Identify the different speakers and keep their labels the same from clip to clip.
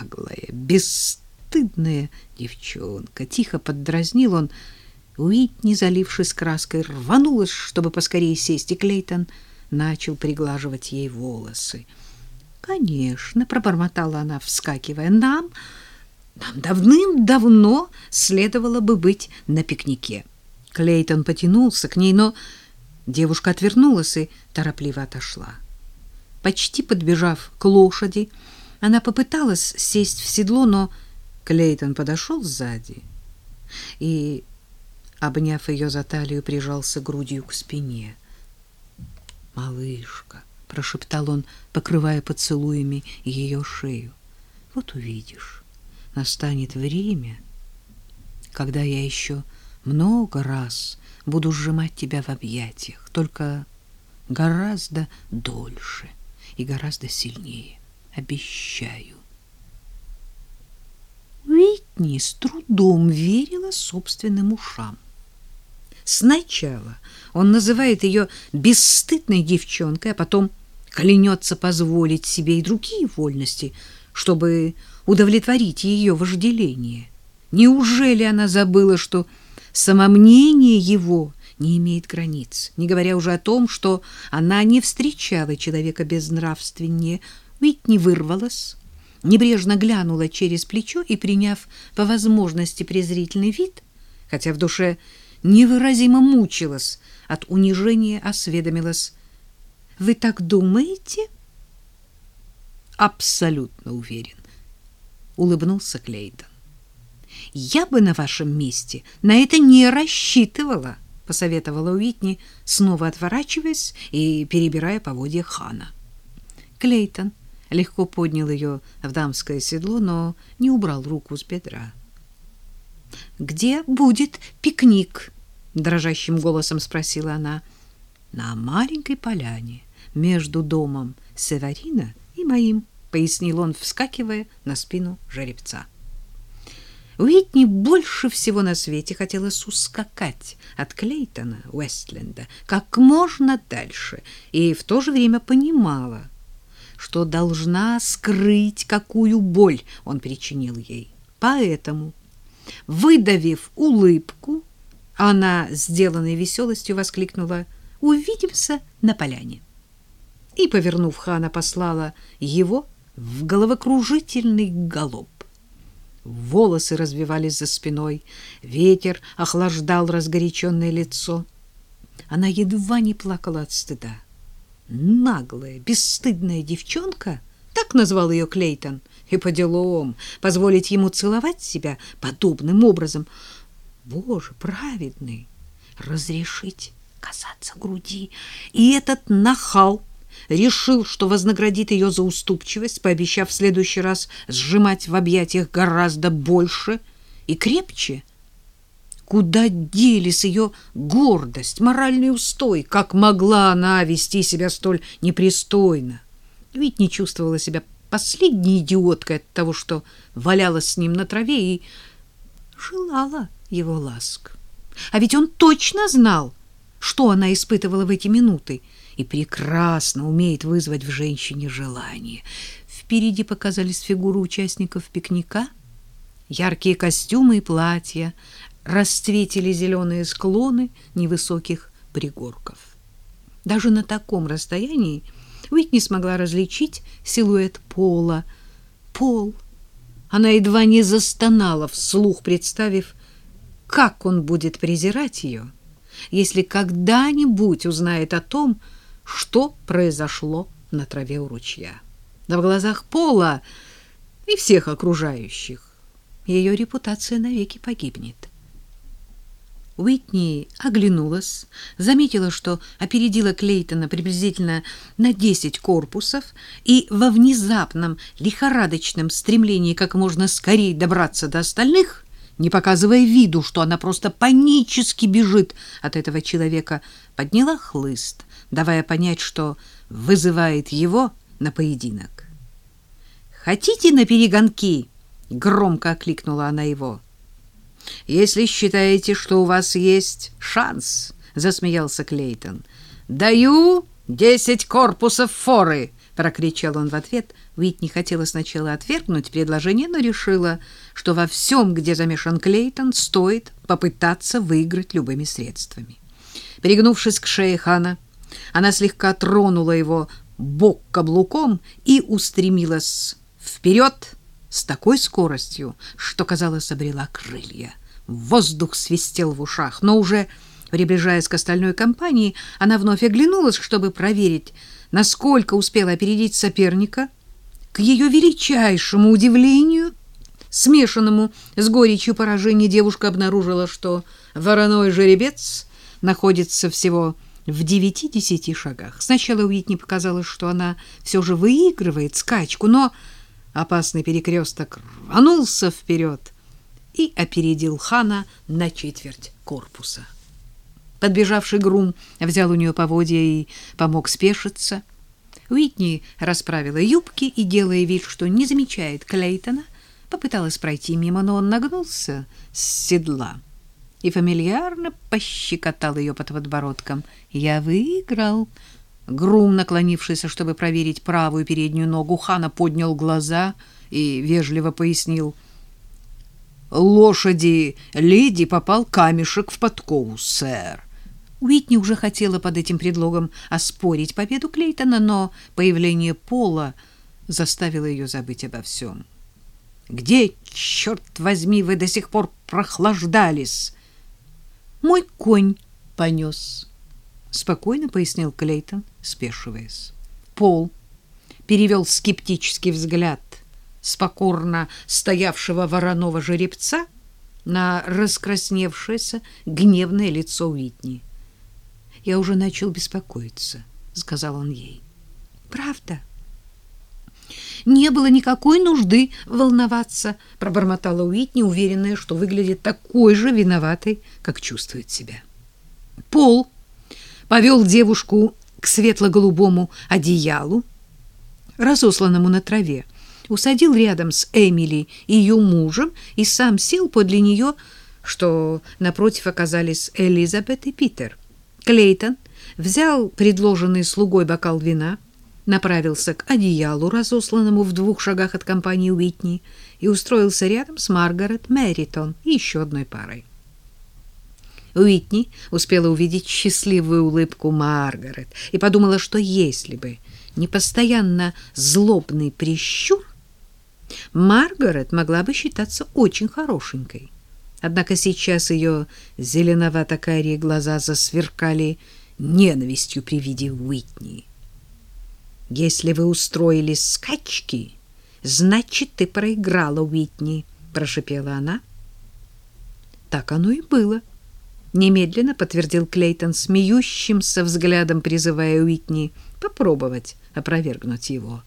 Speaker 1: Наглая, бесстыдная девчонка. Тихо поддразнил он. Уитни, залившись краской, рванулась, чтобы поскорее сесть, и Клейтон начал приглаживать ей волосы. «Конечно», — пробормотала она, вскакивая, — «нам, нам давным-давно следовало бы быть на пикнике». Клейтон потянулся к ней, но девушка отвернулась и торопливо отошла. Почти подбежав к лошади, она попыталась сесть в седло, но Клейтон подошел сзади и, обняв ее за талию, прижался грудью к спине. «Малышка», — прошептал он, покрывая поцелуями ее шею, — «вот увидишь, настанет время, когда я еще много раз буду сжимать тебя в объятиях, только гораздо дольше и гораздо сильнее. Обещаю. Уитни с трудом верила собственным ушам. Сначала он называет ее бесстыдной девчонкой, а потом клянется позволить себе и другие вольности, чтобы удовлетворить ее вожделение. Неужели она забыла, что самомнение его не имеет границ, не говоря уже о том, что она не встречала человека безнравственнее, не вырвалась, небрежно глянула через плечо и, приняв по возможности презрительный вид, хотя в душе невыразимо мучилась от унижения, осведомилась. «Вы так думаете?» «Абсолютно уверен», — улыбнулся Клейден. «Я бы на вашем месте на это не рассчитывала», — посоветовала Уитни, снова отворачиваясь и перебирая поводья Хана. Клейтон легко поднял ее в дамское седло, но не убрал руку с бедра. Где будет пикник? дрожащим голосом спросила она. На маленькой поляне между домом Северина и моим, пояснил он, вскакивая на спину жеребца. Уитни больше всего на свете хотелось ускакать от Клейтона, Уэстленда, как можно дальше, и в то же время понимала, что должна скрыть, какую боль он причинил ей. Поэтому Выдавив улыбку, она, сделанной веселостью, воскликнула «Увидимся на поляне». И, повернув хана, послала его в головокружительный галоп. Волосы развивались за спиной, ветер охлаждал разгоряченное лицо. Она едва не плакала от стыда. Наглая, бесстыдная девчонка, так назвал ее Клейтон, и по делам позволить ему целовать себя подобным образом. Боже, праведный, разрешить касаться груди. И этот нахал решил, что вознаградит ее за уступчивость, пообещав в следующий раз сжимать в объятиях гораздо больше и крепче. Куда делись ее гордость, моральный устой? Как могла она вести себя столь непристойно? Ведь не чувствовала себя последней идиоткой от того, что валялась с ним на траве и желала его ласк. А ведь он точно знал, что она испытывала в эти минуты, и прекрасно умеет вызвать в женщине желание. Впереди показались фигуры участников пикника, яркие костюмы и платья, расцветили зеленые склоны невысоких пригорков. Даже на таком расстоянии Уитни смогла различить силуэт пола. Пол. Она едва не застонала вслух, представив, как он будет презирать ее, если когда-нибудь узнает о том, что произошло на траве у ручья. Да в глазах Пола и всех окружающих ее репутация навеки погибнет. Уитни оглянулась, заметила, что опередила Клейтона приблизительно на десять корпусов, и во внезапном лихорадочном стремлении как можно скорее добраться до остальных, не показывая виду, что она просто панически бежит от этого человека, подняла хлыст, давая понять, что вызывает его на поединок. «Хотите на перегонки?» — громко окликнула она его. Если считаете, что у вас есть шанс, засмеялся Клейтон. Даю десять корпусов форы, прокричал он в ответ. Уитни хотела сначала отвергнуть предложение, но решила, что во всем, где замешан Клейтон, стоит попытаться выиграть любыми средствами. Пригнувшись к шее Хана, она слегка тронула его бок каблуком и устремилась вперед с такой скоростью, что, казалось, обрела крылья. Воздух свистел в ушах, но уже приближаясь к остальной компании, она вновь оглянулась, чтобы проверить, насколько успела опередить соперника. К ее величайшему удивлению, смешанному с горечью поражения, девушка обнаружила, что вороной жеребец находится всего в девяти-десяти шагах. Сначала Уитни показалось, что она все же выигрывает скачку, но опасный перекресток рванулся вперед и опередил Хана на четверть корпуса. Подбежавший грум взял у нее поводья и помог спешиться. Уитни расправила юбки и, делая вид, что не замечает Клейтона, попыталась пройти мимо, но он нагнулся с седла и фамильярно пощекотал ее под подбородком. «Я выиграл!» Грум, наклонившийся, чтобы проверить правую переднюю ногу, Хана поднял глаза и вежливо пояснил. «Лошади леди попал камешек в подкову, сэр». Уитни уже хотела под этим предлогом оспорить победу Клейтона, но появление Пола заставило ее забыть обо всем. «Где, черт возьми, вы до сих пор прохлаждались?» «Мой конь понес», — спокойно пояснил Клейтон, спешиваясь. Пол перевел скептический взгляд с покорно стоявшего вороного жеребца на раскрасневшееся гневное лицо Уитни. Я уже начал беспокоиться, сказал он ей. Правда? Не было никакой нужды волноваться, пробормотала Уитни, уверенная, что выглядит такой же виноватой, как чувствует себя. Пол повел девушку к светло-голубому одеялу, разосланному на траве, усадил рядом с Эмили и ее мужем и сам сел подле нее, что напротив оказались Элизабет и Питер. Клейтон взял предложенный слугой бокал вина, направился к одеялу, разосланному в двух шагах от компании Уитни, и устроился рядом с Маргарет Мэритон и еще одной парой. Уитни успела увидеть счастливую улыбку Маргарет и подумала, что если бы не постоянно злобный прищур, Маргарет могла бы считаться очень хорошенькой. Однако сейчас ее зеленовато-карие глаза засверкали ненавистью при виде Уитни. «Если вы устроили скачки, значит, ты проиграла, Уитни», — прошипела она. Так оно и было. Немедленно подтвердил Клейтон смеющимся взглядом, призывая Уитни попробовать опровергнуть его.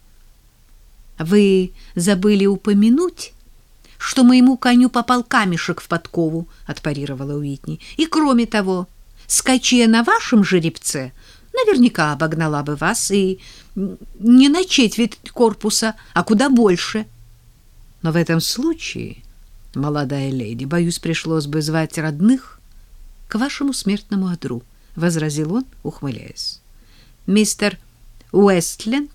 Speaker 1: «Вы забыли упомянуть?» что моему коню попал камешек в подкову, отпарировала Уитни. И кроме того, скачая на вашем жеребце, наверняка обогнала бы вас и не на четверть корпуса, а куда больше. Но в этом случае, молодая леди, боюсь, пришлось бы звать родных к вашему смертному одру, возразил он, ухмыляясь. Мистер Уэстленд,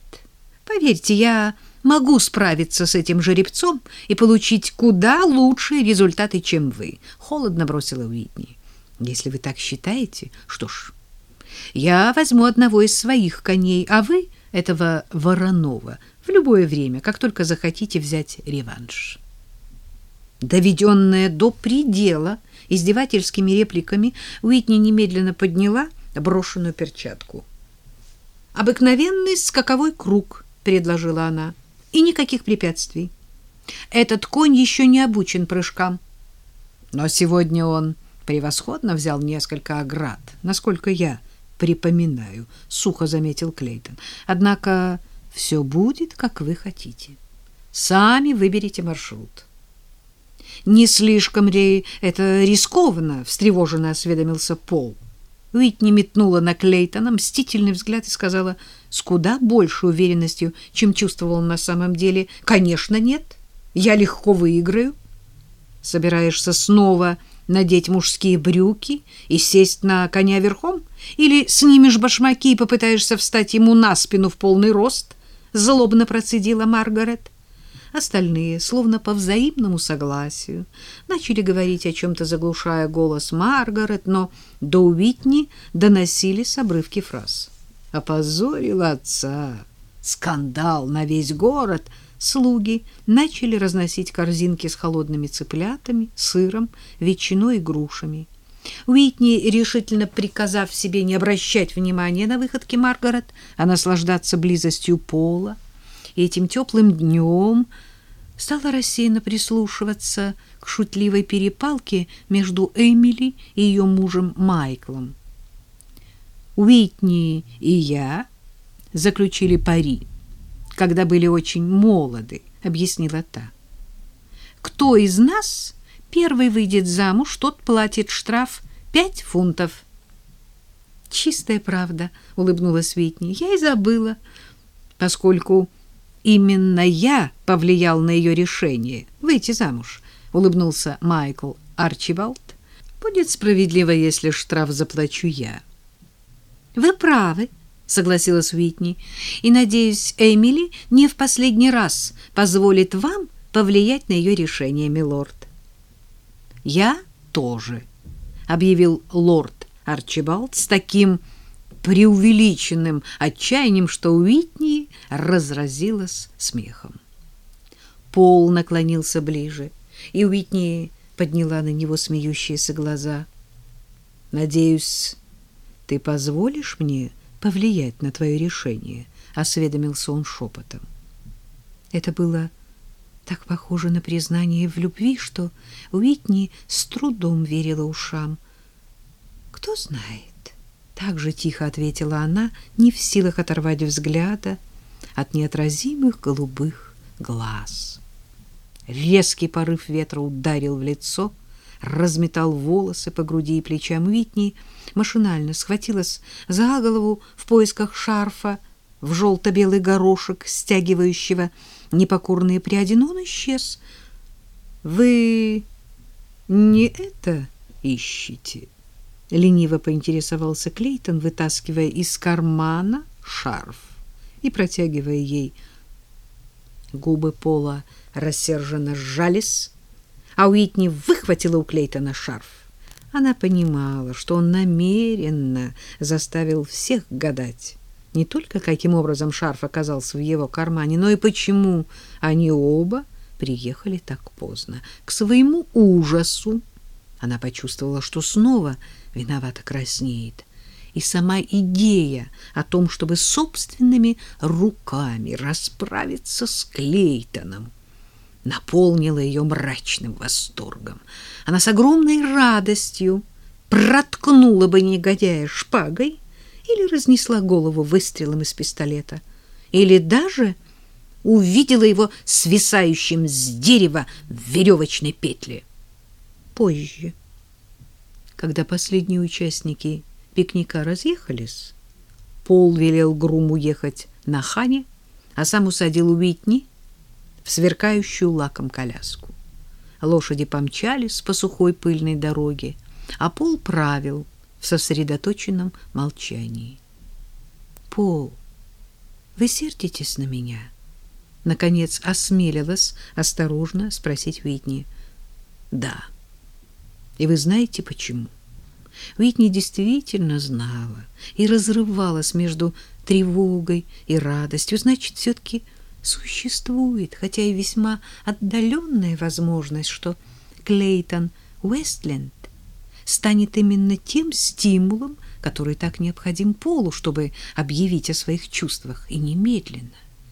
Speaker 1: поверьте, я могу справиться с этим жеребцом и получить куда лучшие результаты, чем вы, холодно бросила Уитни. Если вы так считаете, что ж, я возьму одного из своих коней, а вы этого Воронова в любое время, как только захотите взять реванш. Доведенная до предела издевательскими репликами, Уитни немедленно подняла брошенную перчатку. «Обыкновенный скаковой круг», — предложила она и никаких препятствий. Этот конь еще не обучен прыжкам. Но сегодня он превосходно взял несколько оград, насколько я припоминаю, сухо заметил Клейтон. Однако все будет, как вы хотите. Сами выберите маршрут. Не слишком ли это рискованно, встревоженно осведомился Пол. Уитни метнула на Клейтона мстительный взгляд и сказала с куда большей уверенностью, чем чувствовал на самом деле, «Конечно, нет. Я легко выиграю». «Собираешься снова надеть мужские брюки и сесть на коня верхом? Или снимешь башмаки и попытаешься встать ему на спину в полный рост?» злобно процедила Маргарет. Остальные, словно по взаимному согласию, начали говорить о чем-то, заглушая голос Маргарет, но до Уитни доносились обрывки фраз. «Опозорила отца! Скандал на весь город!» Слуги начали разносить корзинки с холодными цыплятами, сыром, ветчиной и грушами. Уитни, решительно приказав себе не обращать внимания на выходки Маргарет, а наслаждаться близостью Пола, и этим теплым днем стала рассеянно прислушиваться к шутливой перепалке между Эмили и ее мужем Майклом. Уитни и я заключили пари, когда были очень молоды, объяснила та. Кто из нас первый выйдет замуж, тот платит штраф пять фунтов. Чистая правда, улыбнулась Витни. Я и забыла, поскольку именно я повлиял на ее решение выйти замуж, улыбнулся Майкл Арчибалд. Будет справедливо, если штраф заплачу я. Вы правы, согласилась Уитни. И надеюсь, Эмили не в последний раз позволит вам повлиять на ее решение, милорд. Я тоже, объявил лорд Арчибалд с таким преувеличенным отчаянием, что Уитни разразилась смехом. Пол наклонился ближе, и Уитни подняла на него смеющиеся глаза. Надеюсь, ты позволишь мне повлиять на твое решение, осведомился он шепотом. Это было так похоже на признание в любви, что Уитни с трудом верила ушам. Кто знает, так же тихо ответила она, не в силах оторвать взгляда от неотразимых голубых глаз. Резкий порыв ветра ударил в лицо, разметал волосы по груди и плечам Уитни, машинально схватилась за голову в поисках шарфа в желто-белый горошек, стягивающего непокорные пряди, но он исчез. Вы не это ищете? Лениво поинтересовался Клейтон, вытаскивая из кармана шарф и протягивая ей. Губы Пола рассерженно сжались, а Уитни выхватила у Клейтона шарф. Она понимала, что он намеренно заставил всех гадать не только каким образом шарф оказался в его кармане, но и почему они оба приехали так поздно. К своему ужасу она почувствовала, что снова виновато краснеет. И сама идея о том, чтобы собственными руками расправиться с Клейтоном, наполнила ее мрачным восторгом. Она с огромной радостью проткнула бы негодяя шпагой, или разнесла голову выстрелом из пистолета, или даже увидела его свисающим с дерева в веревочной петле. Позже, когда последние участники пикника разъехались, Пол велел груму ехать на хане, а сам усадил Уитни в сверкающую лаком коляску. Лошади помчались по сухой пыльной дороге, а Пол правил — в сосредоточенном молчании. «Пол, вы сердитесь на меня?» Наконец осмелилась осторожно спросить Уитни. «Да. И вы знаете, почему?» Уитни действительно знала и разрывалась между тревогой и радостью. Значит, все-таки существует, хотя и весьма отдаленная возможность, что Клейтон Уэстленд станет именно тем стимулом, который так необходим Полу, чтобы объявить о своих чувствах, и немедленно.